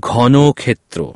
ঘন ক্ষেত্র